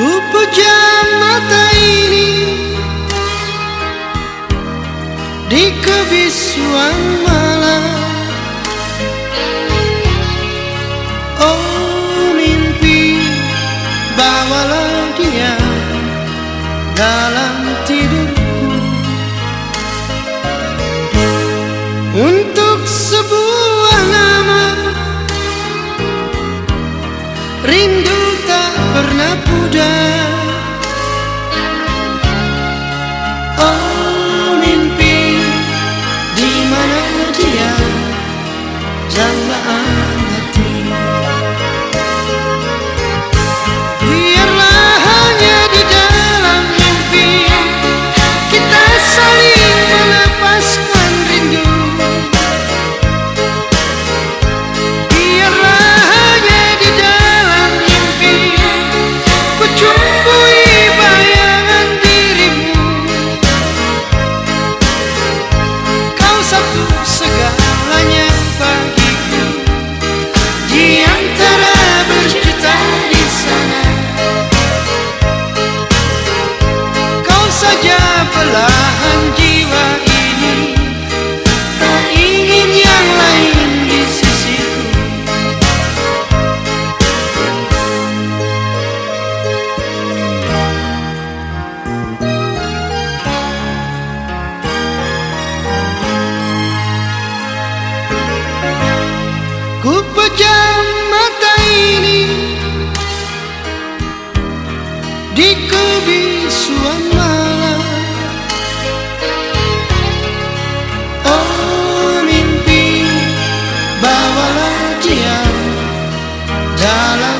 memejam mata ini Di kebisuan malam. Oh mimpi bawalah dia dalam tidurku today. chegar. Darling